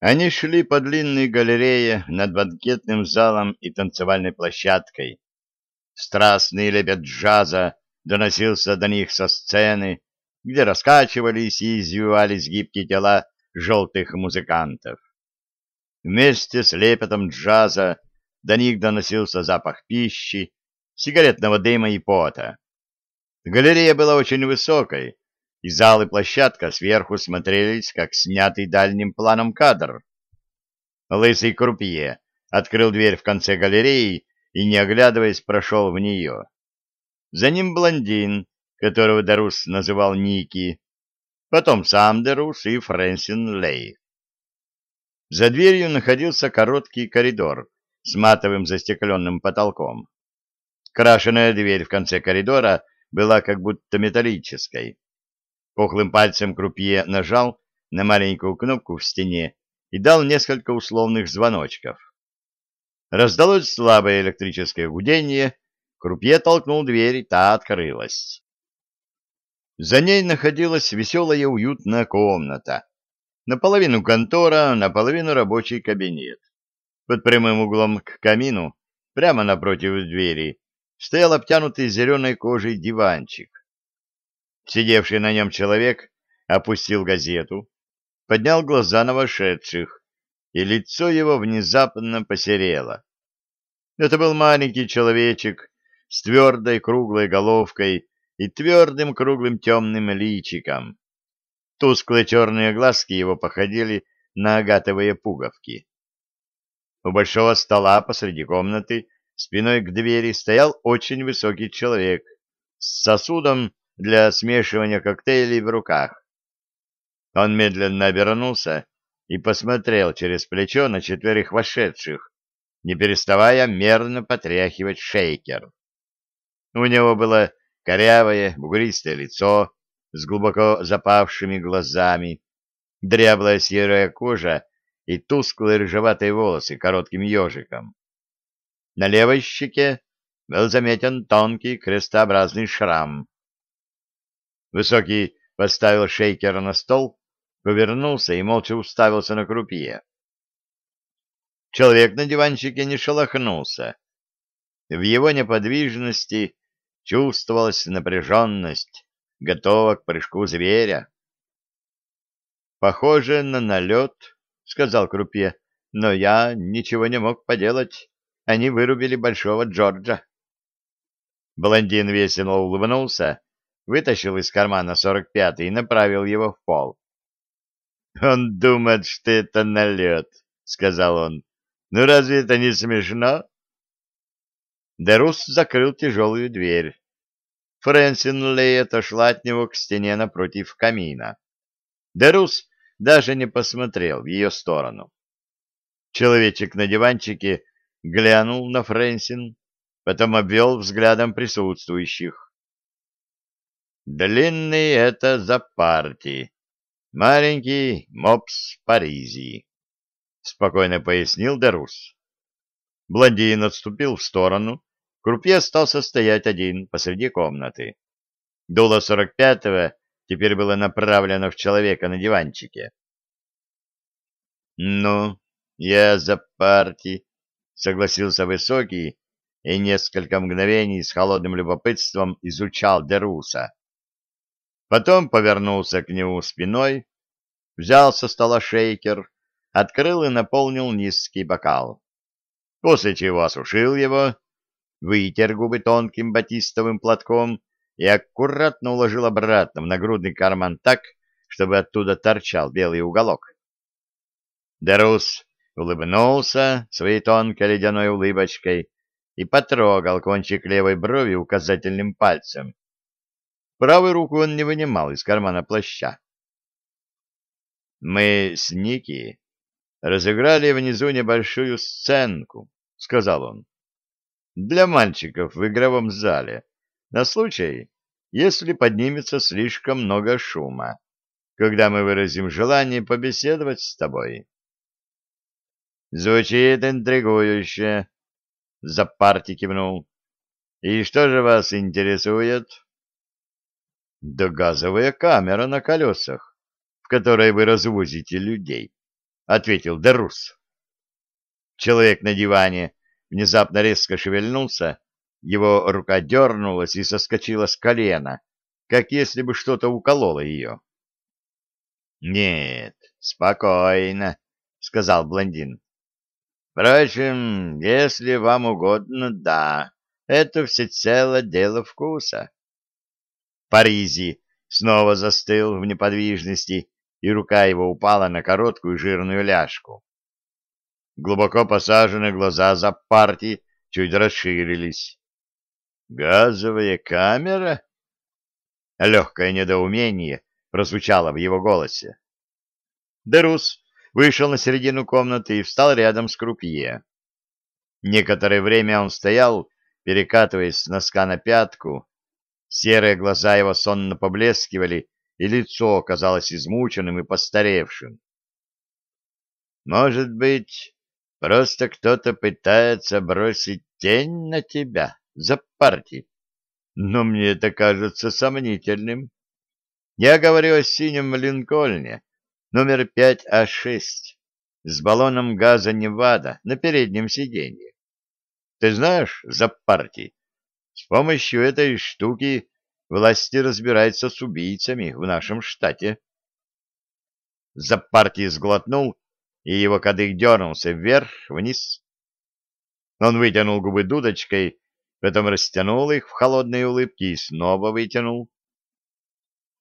Они шли по длинной галерее над банкетным залом и танцевальной площадкой. Страстный лепет джаза доносился до них со сцены, где раскачивались и извивались гибкие тела желтых музыкантов. Вместе с лепетом джаза до них доносился запах пищи, сигаретного дыма и пота. Галерея была очень высокой, и зал и площадка сверху смотрелись, как снятый дальним планом кадр. Лысый крупье открыл дверь в конце галереи и, не оглядываясь, прошел в нее. За ним блондин, которого Дарус называл Ники, потом сам Дарус и Фрэнсин Лей. За дверью находился короткий коридор с матовым застекленным потолком. Крашеная дверь в конце коридора была как будто металлической. Пухлым пальцем крупье нажал на маленькую кнопку в стене и дал несколько условных звоночков. Раздалось слабое электрическое гудение, крупье толкнул дверь, та открылась. За ней находилась веселая уютная комната. Наполовину контора, наполовину рабочий кабинет. Под прямым углом к камину, прямо напротив двери, стоял обтянутый зеленой кожей диванчик. Сидевший на нем человек опустил газету, поднял глаза на вошедших, и лицо его внезапно посерело. Это был маленький человечек с твердой круглой головкой и твердым круглым темным личиком. Тусклые черные глазки его походили на агатовые пуговки. У большого стола посреди комнаты спиной к двери стоял очень высокий человек с сосудом для смешивания коктейлей в руках. Он медленно обернулся и посмотрел через плечо на четверых вошедших, не переставая мерно потряхивать шейкер. У него было корявое, бугристое лицо с глубоко запавшими глазами, дряблая серая кожа и тусклые рыжеватые волосы коротким ежиком. На левой щеке был заметен тонкий крестообразный шрам. Высокий поставил шейкер на стол, повернулся и молча уставился на крупье. Человек на диванчике не шелохнулся. В его неподвижности чувствовалась напряженность, готова к прыжку зверя. «Похоже на налет», — сказал крупье, — «но я ничего не мог поделать. Они вырубили Большого Джорджа. Блондин весело улыбнулся, вытащил из кармана сорок пятый и направил его в пол. «Он думает, что это налет», — сказал он. «Ну разве это не смешно?» Дерус закрыл тяжелую дверь. Фрэнсин Лей отошла от него к стене напротив камина. Дерус даже не посмотрел в ее сторону. Человечек на диванчике глянул на Фрэнсин, потом обвел взглядом присутствующих. Длинный это за партии, маленький мопс Паризи, спокойно пояснил Дарус. Блондин отступил в сторону, крупье остался стоять один посреди комнаты. Дуло сорок пятого теперь было направлено в человека на диванчике. — Ну, я за партии, согласился Высокий и несколько мгновений с холодным любопытством изучал Деруса. Потом повернулся к нему спиной, взял со стола шейкер, открыл и наполнил низкий бокал. После чего осушил его, вытер губы тонким батистовым платком и аккуратно уложил обратно в нагрудный карман так, чтобы оттуда торчал белый уголок. Дерус улыбнулся своей тонкой ледяной улыбочкой и потрогал кончик левой брови указательным пальцем. Правую руку он не вынимал из кармана плаща. «Мы с Ники разыграли внизу небольшую сценку», — сказал он, — «для мальчиков в игровом зале, на случай, если поднимется слишком много шума, когда мы выразим желание побеседовать с тобой». Звучит интригующе. Запарти кивнул. И что же вас интересует? Да газовая камера на колесах, в которой вы развозите людей, ответил Дерус. Человек на диване внезапно резко шевельнулся, его рука дернулась и соскочила с колена, как если бы что-то укололо ее. — Нет, спокойно, — сказал блондин. — Впрочем, если вам угодно, да, это всецело дело вкуса. Паризи снова застыл в неподвижности, и рука его упала на короткую жирную ляжку. Глубоко посаженные глаза за партии чуть расширились. «Газовая камера?» Легкое недоумение прозвучало в его голосе. Дерус вышел на середину комнаты и встал рядом с крупье. Некоторое время он стоял, перекатываясь с носка на пятку. Серые глаза его сонно поблескивали, и лицо казалось измученным и постаревшим. «Может быть, просто кто-то пытается бросить тень на тебя за партий? Но мне это кажется сомнительным. Я говорю о синем Линкольне, номер 5А6, с баллоном газа «Невада» на переднем сиденье. Ты знаешь, за партий, с помощью этой штуки власти разбираются с убийцами в нашем штате. За партий сглотнул, и его кадык дернулся вверх-вниз. Он вытянул губы дудочкой, потом растянул их в холодные улыбки и снова вытянул.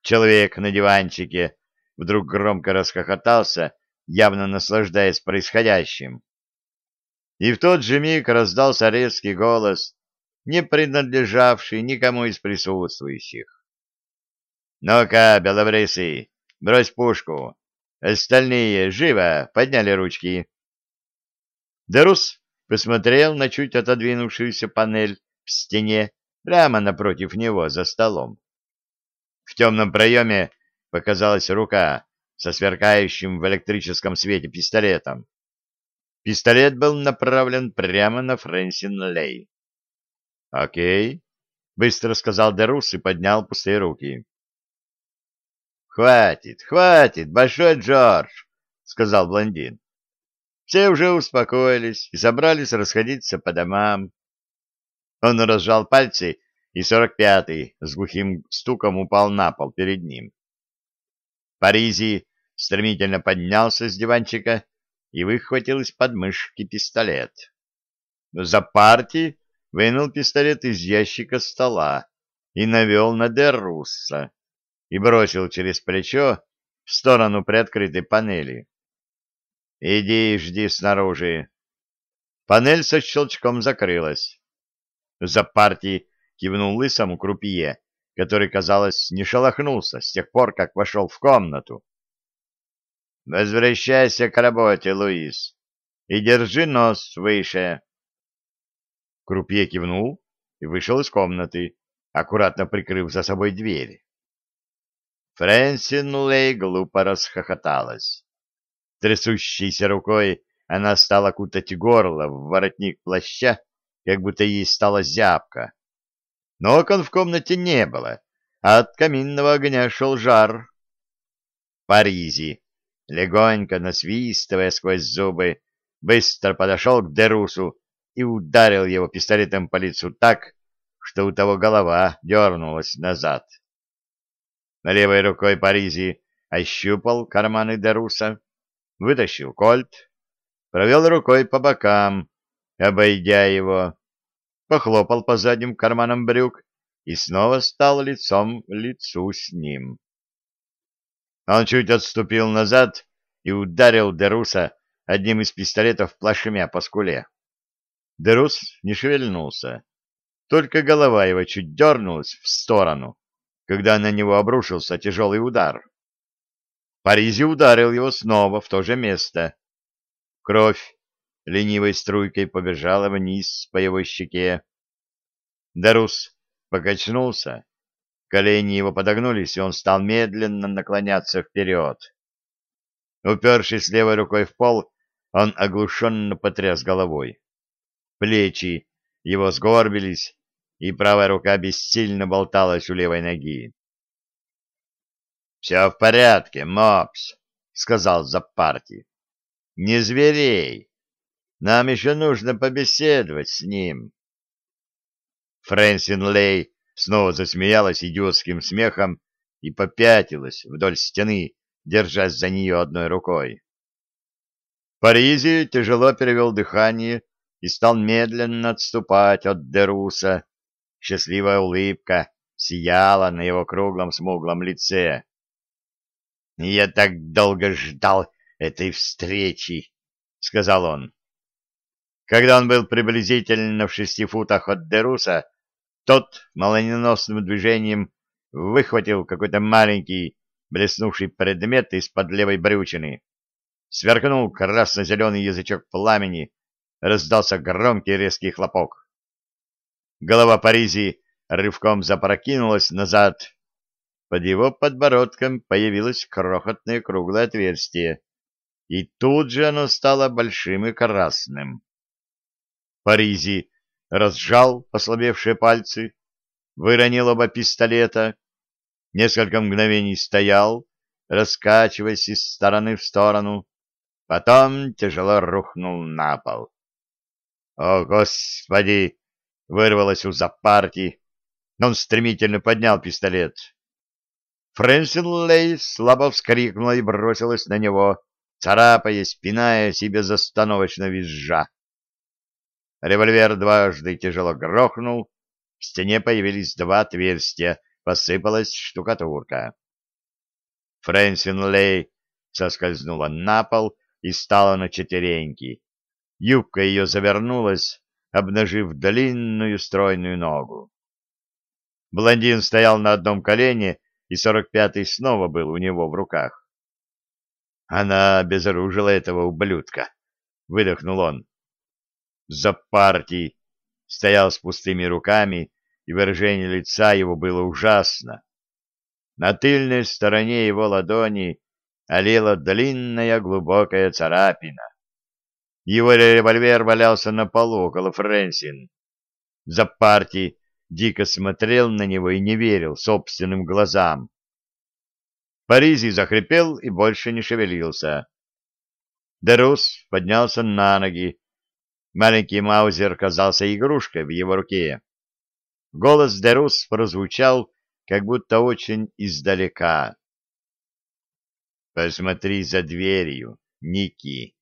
Человек на диванчике вдруг громко расхохотался, явно наслаждаясь происходящим. И в тот же миг раздался резкий голос, не принадлежавший никому из присутствующих. «Ну-ка, белобрысый, брось пушку! Остальные, живо, подняли ручки!» Дерус посмотрел на чуть отодвинувшуюся панель в стене прямо напротив него за столом. В темном проеме показалась рука со сверкающим в электрическом свете пистолетом. Пистолет был направлен прямо на Фрэнсин Лей. «Окей», — быстро сказал Дерус и поднял пустые руки. «Хватит, хватит, Большой Джордж», — сказал блондин. Все уже успокоились и собрались расходиться по домам. Он разжал пальцы, и сорок пятый с глухим стуком упал на пол перед ним. Паризи стремительно поднялся с диванчика и выхватил из подмышки пистолет. За партией вынул пистолет из ящика стола и навел на Деррусса и бросил через плечо в сторону приоткрытой панели. «Иди и жди снаружи». Панель со щелчком закрылась. За партией кивнул лысому крупье, который, казалось, не шелохнулся с тех пор, как вошел в комнату. «Возвращайся к работе, Луис, и держи нос выше». Крупье кивнул и вышел из комнаты, аккуратно прикрыв за собой дверь. Фрэнсин Лей глупо расхохоталась. Трясущейся рукой она стала кутать горло в воротник плаща, как будто ей стала зябка. Но окон в комнате не было, а от каминного огня шел жар. Паризи, легонько насвистывая сквозь зубы, быстро подошел к Дерусу и ударил его пистолетом по лицу так, что у того голова дернулась назад. Левой рукой Паризи ощупал карманы Деруса, вытащил кольт, провел рукой по бокам, обойдя его, похлопал по задним карманам брюк и снова стал лицом лицу с ним. Он чуть отступил назад и ударил Деруса одним из пистолетов плашмя по скуле. Дерус не шевельнулся, только голова его чуть дернулась в сторону, когда на него обрушился тяжелый удар. Паризи ударил его снова в то же место. Кровь ленивой струйкой побежала вниз по его щеке. Дарус покачнулся, колени его подогнулись, и он стал медленно наклоняться вперед. Упершись левой рукой в пол, он оглушенно потряс головой. Плечи его сгорбились, и правая рука бессильно болталась у левой ноги. — Все в порядке, Мопс, — сказал Запарти. не зверей. Нам еще нужно побеседовать с ним. Фрэнсин Лей снова засмеялась идиотским смехом и попятилась вдоль стены, держась за нее одной рукой. Паризи тяжело перевел дыхание и стал медленно отступать от Деруса. Счастливая улыбка сияла на его круглом смуглом лице. «Я так долго ждал этой встречи», — сказал он. Когда он был приблизительно в шести футах от Деруса, тот молниеносным движением выхватил какой-то маленький блеснувший предмет из-под левой брючины. Сверкнул красно-зеленый язычок пламени, раздался громкий резкий хлопок. Голова Паризи рывком запрокинулась назад. Под его подбородком появилось крохотное круглое отверстие, и тут же оно стало большим и красным. Паризи разжал ослабевшие пальцы, выронил оба пистолета, несколько мгновений стоял, раскачиваясь из стороны в сторону, потом тяжело рухнул на пол. «О, Господи!» — вырвалось у Запарти. Он стремительно поднял пистолет. Фрэнсин Лей слабо вскрикнула и бросилась на него, царапая, спиная себе застановочно визжа. Револьвер дважды тяжело грохнул, в стене появились два отверстия, посыпалась штукатурка. Фрэнсин Лей соскользнула на пол и стала на четвереньки. Юбка ее завернулась, обнажив длинную стройную ногу. Блондин стоял на одном колене, и сорок пятый снова был у него в руках. Она обезоружила этого ублюдка, — выдохнул он. За партией стоял с пустыми руками, и выражение лица его было ужасно. На тыльной стороне его ладони олела длинная глубокая царапина. Его револьвер валялся на полу около Фрэнсин. За партией дико смотрел на него и не верил собственным глазам. Паризи захрипел и больше не шевелился. Дерус поднялся на ноги. Маленький Маузер казался игрушкой в его руке. Голос Дерус прозвучал, как будто очень издалека. «Посмотри за дверью, Ники!»